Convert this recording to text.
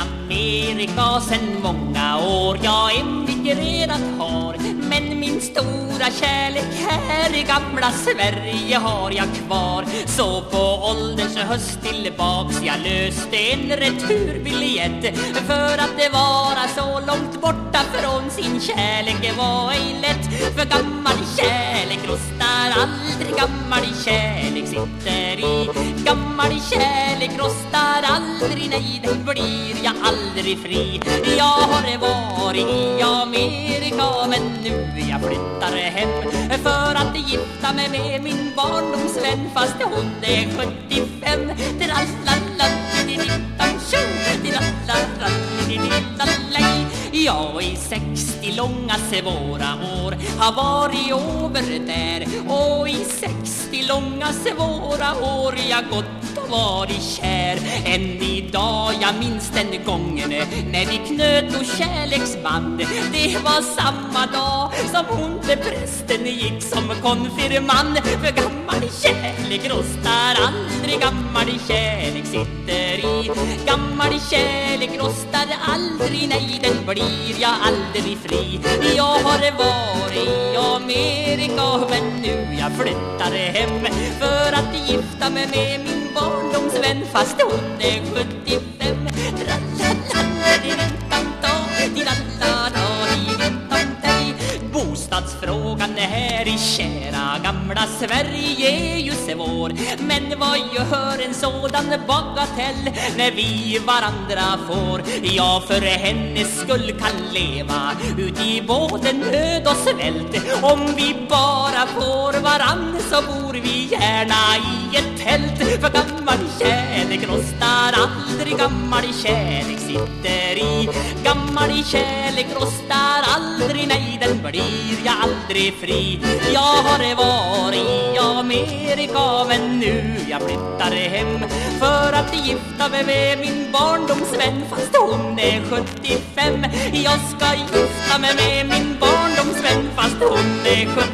Amerika sen många år. Jag emigrerat har Men min stora kärlek här i gamla Sverige har jag kvar. Så på ålderns höst tillbaks jag löste en returbiljett. För att det vara så långt borta från sin kärlek var ej lätt. För gammal kärlek rostar aldrig Gammal kärlek sitter i Gammal kärlek rostar aldrig Nej, den blir jag aldrig fri. Jag har varit i Amerika Men nu jag flyttar hem För att gifta mig med min barndomsvän Fast hon är 75 Jag långa svåra år har varit över där. Och i 60 långa svåra år jag gått och varit kär. Än idag jag minns den gången när vi knöt och kärleksband. Det var samma dag som hon till prästen gick som konfirmand. För gammal kärlek rostar aldrig, gammal kärlek sitter i. Gammal kärlek rostar aldrig, nej den blir jag aldrig fri. Jag har varit i Amerika men nu jag flyttar hem. För att gifta mig med min barndomsvän fast hon är 75 Bostadsfrågan här i kära gamla Sverige är ju svår Men vad gör en sådan bagatell när vi varandra får? Jag för hennes skull kan leva ut i både nöd och svält. Om vi bara får varann så bor vi gärna i ett tält aldrig, gammal kärlek sitter i. Gammal kärlek rostar aldrig, nej den blir jag aldrig fri. Jag har varit i Amerika men nu jag flyttar hem. För att gifta mig med min barndomsvän fast hon är 75 Jag ska gifta mig med min barndomsvän fast hon är 75